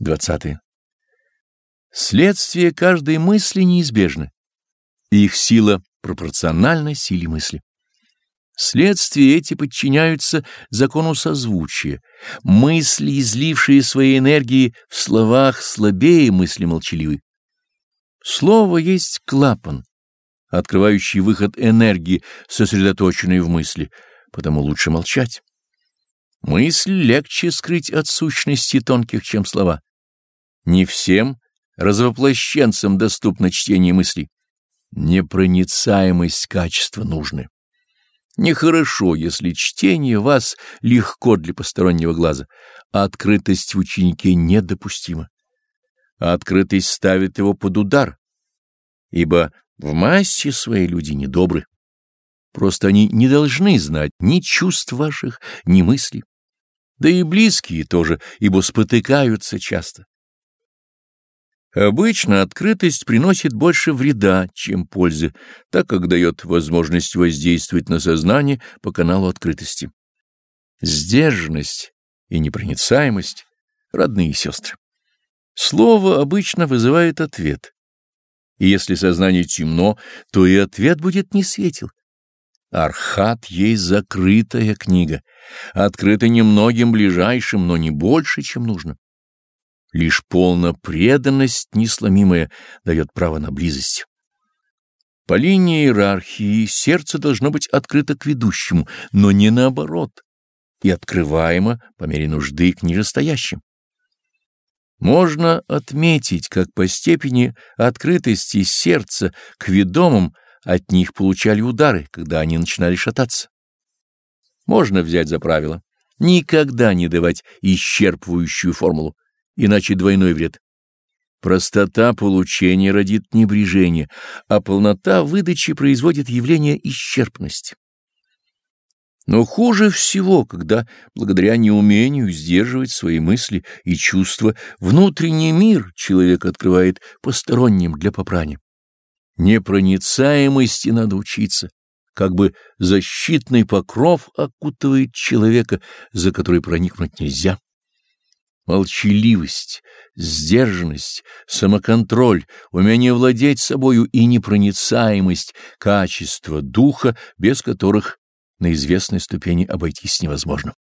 20. Следствие каждой мысли неизбежны. Их сила пропорциональна силе мысли. Следствия эти подчиняются закону созвучия. Мысли, излившие свои энергии в словах, слабее мысли молчаливой. Слово есть клапан, открывающий выход энергии, сосредоточенной в мысли, потому лучше молчать. Мысль легче скрыть от сущности тонких, чем слова. Не всем развоплощенцам доступно чтение мыслей. Непроницаемость качества нужны. Нехорошо, если чтение вас легко для постороннего глаза, а открытость в ученике недопустима. Открытость ставит его под удар, ибо в массе своей люди недобры. Просто они не должны знать ни чувств ваших, ни мыслей. Да и близкие тоже, ибо спотыкаются часто. Обычно открытость приносит больше вреда, чем пользы, так как дает возможность воздействовать на сознание по каналу открытости. Сдержанность и непроницаемость — родные сестры. Слово обычно вызывает ответ. И если сознание темно, то и ответ будет не светил. Архат есть закрытая книга, открыта немногим ближайшим, но не больше, чем нужно. Лишь полная преданность несломимая дает право на близость. По линии иерархии сердце должно быть открыто к ведущему, но не наоборот, и открываемо по мере нужды к нижестоящим. Можно отметить, как по степени открытости сердца к ведомым от них получали удары, когда они начинали шататься. Можно взять за правило никогда не давать исчерпывающую формулу иначе двойной вред. Простота получения родит небрежение, а полнота выдачи производит явление исчерпности. Но хуже всего, когда, благодаря неумению сдерживать свои мысли и чувства, внутренний мир человек открывает посторонним для попрания. Непроницаемости надо учиться, как бы защитный покров окутывает человека, за который проникнуть нельзя. Молчаливость, сдержанность, самоконтроль, умение владеть собою и непроницаемость — качества духа, без которых на известной ступени обойтись невозможно.